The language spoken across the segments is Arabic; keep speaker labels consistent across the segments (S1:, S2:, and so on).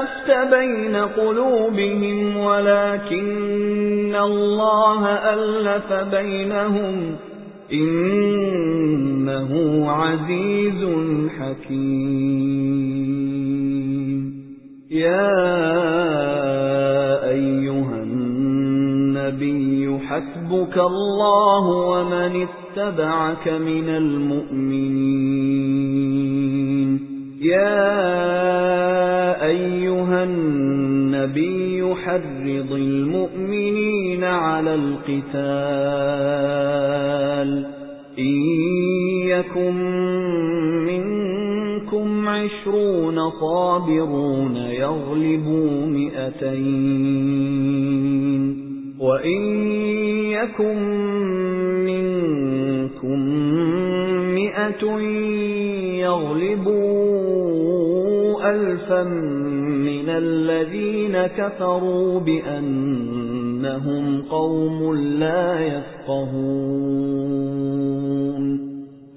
S1: أَلَّفْتَ بَيْنَ قُلُوبِهِمْ وَلَكِنَّ اللَّهَ أَلَّفَ بَيْنَهُمْ إِنَّهُ عَزِيزٌ حَكِيمٌ. يَا أَيُّهَا النَّبِيُّ حَسْبُكَ اللَّهُ وَمَنِ اتَّبَعَكَ مِنَ الْمُؤْمِنِينَ. يَا أَيُّهَا النَّبِيُّ حَرِّضِ الْمُؤْمِنِينَ عَلَى الْقِتَالِ إِن يَكُن مِّنكُمْ عِشْرُونَ صَابِرُونَ يَغْلِبُوا مِائَتَيْنِ وَإِن يَكُن مِّنكُم مِّائَةٌ يَغْلِبُوا أَلْفًا مِّنَ الَّذِينَ كَفَرُوا بِأَنَّهُمْ قَوْمٌ لَّا يَفْقَهُونَ.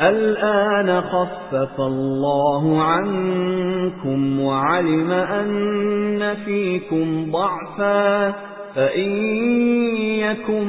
S1: الْآنَ خَفَّفَ اللَّهُ عَنكُمْ وَعَلِمَ أَنَّ فِيكُمْ ضَعْفًا فَإِن يَكُن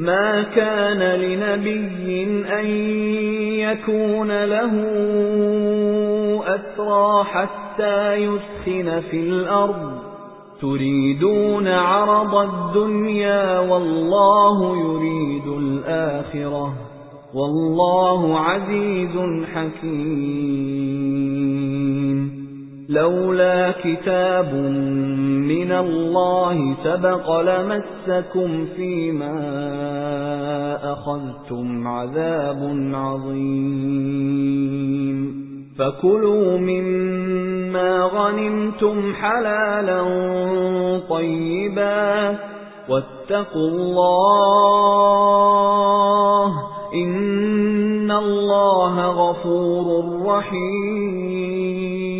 S1: مَا كَانَ لِنَبِيٍّ أَن يَكُونَ لَهُ أَسْرَى حَتَّى يُثْخِنَ فِي الْأَرْضِ. تُرِيدُونَ عَرَضَ الدُّنْيَا وَاللَّهُ يُرِيدُ الْآخِرَةَ. وَاللَّهُ عَزِيزٌ حَكِيمٌ. لَوْلَا كِتَابٌ مِّنَ اللَّهِ سَبَقَ لَمَسَّكُمْ فِيمَا أَخَذْتُمْ عَذَابٌ عَظِيمٌ فَكُلُوا مِمَّا غَنِمْتُمْ حَلَالًا طَيِّبًا وَاتَّقُوا اللَّهَ إِنَّ اللَّهَ غَفُورٌ رَّحِيمٌ